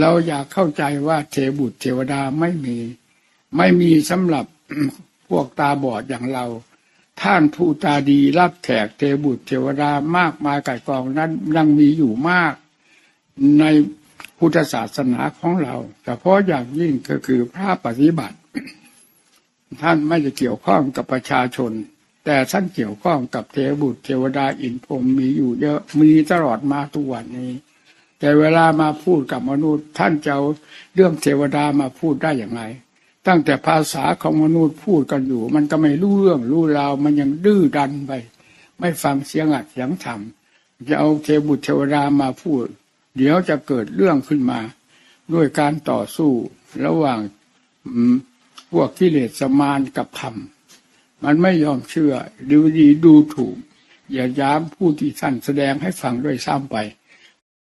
เราอยากเข้าใจว่าเทบุตรเทวดาไม่มี ไม่มีสำหรับพวกตาบอดอย่างเรา ท่านผู้ตาดีรับแขกเทบุตรเทวดามากมายก่ายกองนั้นยังมีอยู่มาก ในพุทธศาสนาของเราแต่เพราะอย่างยิ่งก็คือพระปฏิบัติ ท่านไม่ได้เกี่ยวข้องกับประชาชน แต่ท่านเกี่ยวข้องกับเทวบุตรเทวดาอินพรมมีอยู่เยอะมีตลอดมาทุกวันนี้ แต่เวลามาพูดกับมนุษย์ ท่านจะเอาเรื่องเทวดามาพูดได้อย่างไร ตั้งแต่ภาษาของมนุษย์พูดกันอยู่ มันก็ไม่รู้เรื่องรู้ราวมันยังดื้อดันไป ไม่ฟังเสียงอัดเสียงธรรมจะเอาเทวบุตรเทวดามาพูด เดี๋ยวจะเกิดเรื่องขึ้นมา ด้วยการต่อสู้ระหว่างพวกกิเลสมารกับธรรมมันไม่ยอมเชื่อดูดีดูถูกอย่าย้ำผู้ที่ท่านแสดงให้ฟังด้วยซ้ำไป